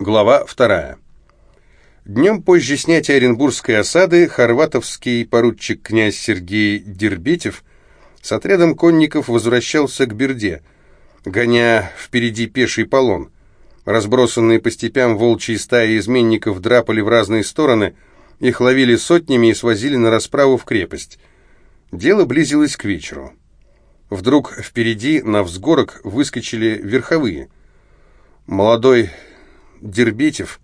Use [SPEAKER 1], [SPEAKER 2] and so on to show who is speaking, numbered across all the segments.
[SPEAKER 1] Глава вторая. Днем позже снятия Оренбургской осады хорватовский поручик князь Сергей Дербетев с отрядом конников возвращался к Берде, гоня впереди пеший полон. Разбросанные по степям волчьи стаи изменников драпали в разные стороны, их ловили сотнями и свозили на расправу в крепость. Дело близилось к вечеру. Вдруг впереди на взгорок выскочили верховые. Молодой Дербетев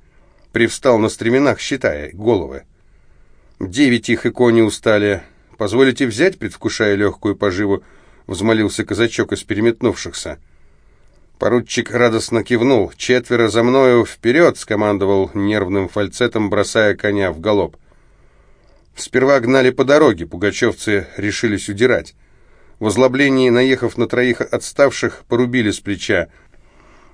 [SPEAKER 1] привстал на стременах, считая головы. «Девять их и кони устали. Позволите взять, предвкушая легкую поживу?» — взмолился казачок из переметнувшихся. Поручик радостно кивнул. «Четверо за мною вперед!» — скомандовал нервным фальцетом, бросая коня в галоп. Сперва гнали по дороге, пугачевцы решились удирать. В озлоблении, наехав на троих отставших, порубили с плеча.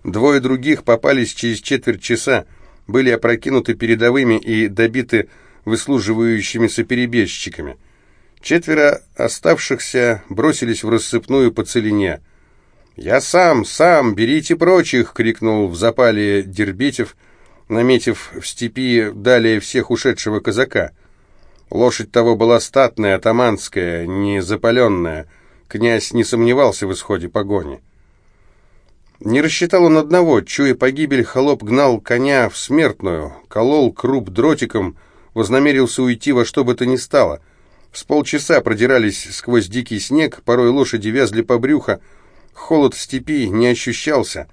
[SPEAKER 1] Двое других попались через четверть часа, были опрокинуты передовыми и добиты выслуживающимися перебежчиками. Четверо оставшихся бросились в рассыпную по целине. «Я сам, сам, берите прочих!» — крикнул в запале Дербетев, наметив в степи далее всех ушедшего казака. Лошадь того была статная, атаманская, не запаленная. Князь не сомневался в исходе погони. Не рассчитал он одного, чуя погибель, холоп гнал коня в смертную, колол круп дротиком, вознамерился уйти во что бы то ни стало. С полчаса продирались сквозь дикий снег, порой лошади вязли по брюхо, холод степи не ощущался.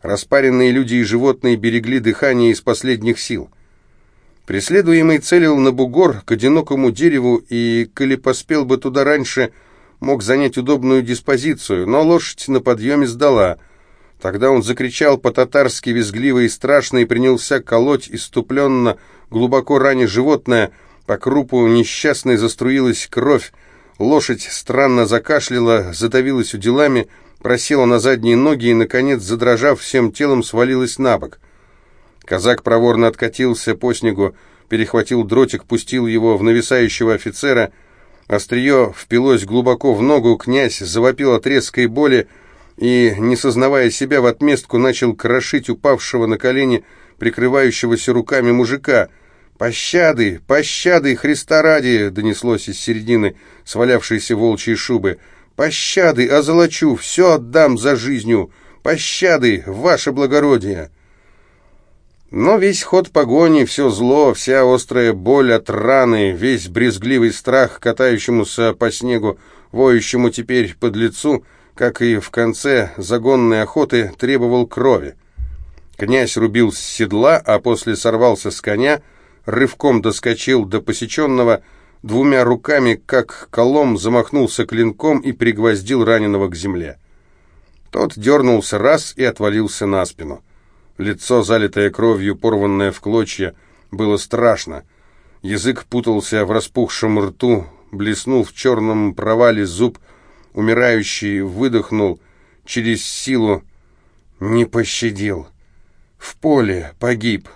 [SPEAKER 1] Распаренные люди и животные берегли дыхание из последних сил. Преследуемый целил на бугор к одинокому дереву, и, коли поспел бы туда раньше, мог занять удобную диспозицию, но лошадь на подъеме сдала — Тогда он закричал по-татарски визгливо и страшно и принялся колоть иступленно, глубоко раня животное. По крупу несчастной заструилась кровь. Лошадь странно закашляла, задавилась уделами, просела на задние ноги и, наконец, задрожав всем телом, свалилась на бок. Казак проворно откатился по снегу, перехватил дротик, пустил его в нависающего офицера. Острие впилось глубоко в ногу, князь завопил от резкой боли, и, не сознавая себя в отместку, начал крошить упавшего на колени, прикрывающегося руками мужика. «Пощады! Пощады! Христа ради!» — донеслось из середины свалявшейся волчьей шубы. «Пощады! Озолочу! Все отдам за жизнью! Пощады! Ваше благородие!» Но весь ход погони, все зло, вся острая боль от раны, весь брезгливый страх, катающемуся по снегу, воющему теперь под лицу — как и в конце загонной охоты, требовал крови. Князь рубил с седла, а после сорвался с коня, рывком доскочил до посеченного, двумя руками, как колом, замахнулся клинком и пригвоздил раненого к земле. Тот дернулся раз и отвалился на спину. Лицо, залитое кровью, порванное в клочья, было страшно. Язык путался в распухшем рту, блеснул в черном провале зуб, Умирающий выдохнул через силу, не пощадил. В поле погиб.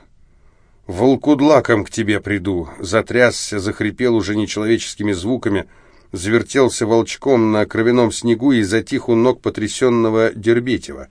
[SPEAKER 1] Волкудлаком к тебе приду. Затрясся, захрипел уже нечеловеческими звуками, завертелся волчком на кровяном снегу и затих у ног потрясенного Дербетева.